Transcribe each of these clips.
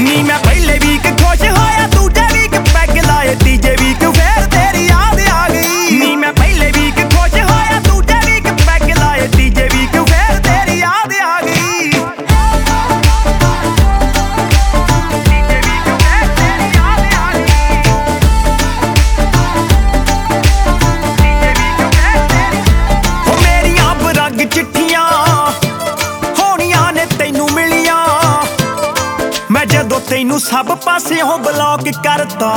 ni me apela. ਤੈਨੂੰ ਸਭ ਪਾਸਿਓਂ ਬਲੌਕ ਕਰਤਾ।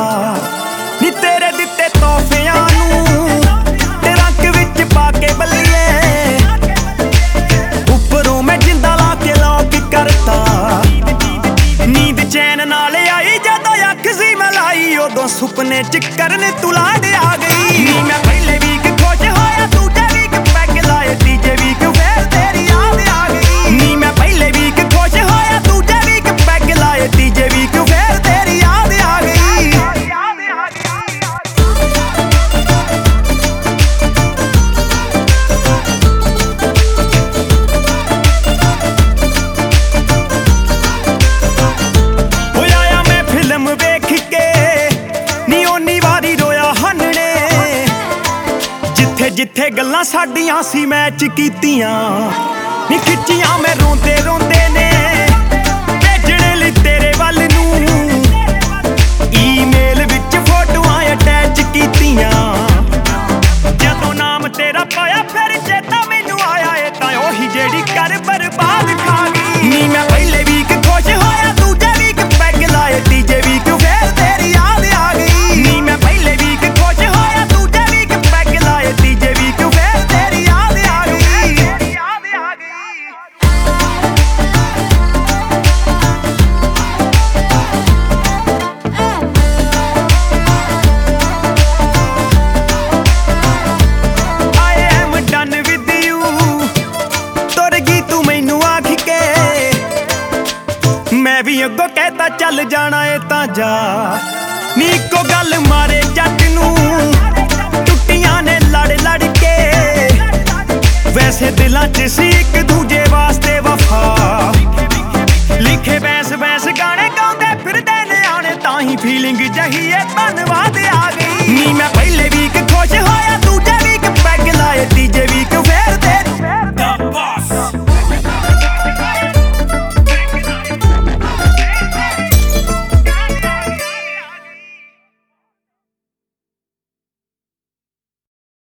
ਨੀ ਤੇਰੇ ਦਿੱਤੇ ਤੋਹਫਿਆਂ ਨੂੰ ਪਾ ਕੇ ਬੱਲੀਏ ਉੱਪਰੋਂ ਮੈਂ ਜਿੰਦਾ ਲਾ ਕੇ ਲੌਕ ਕਰਤਾ। ਨੀਂਦ ਚੈਨ ਨਾਲ ਆਈ, ਜਦੋਂ ਅੱਖ ਸੀ ਮਲਾਈ, ਉਦੋਂ ਸੁਪਨੇ ਚ ਕਰਨ ਤੁਲਾ ਦੇ ਆ ਗਈ। ਮੈਂ ਜਿੱਥੇ ਗੱਲਾਂ ਸਾਡੀਆਂ ਸੀ ਮੈਚ ਕੀਤੀਆਂ। ਨੀ ਖਿੱਚੀਆਂ ਮੈਂ ਰੋਂਦੇ ਰੋਂਦੇ ਚੱਲ ਜਾਣਾ ਏ ਤਾਂ ਜਾ। ਨੀ ਕੋ ਗੱਲ ਮਾਰੇ ਜੱਟ ਨੂੰ। ਟੁੱਟੀਆਂ ਨੇ ਲੜ ਲੜ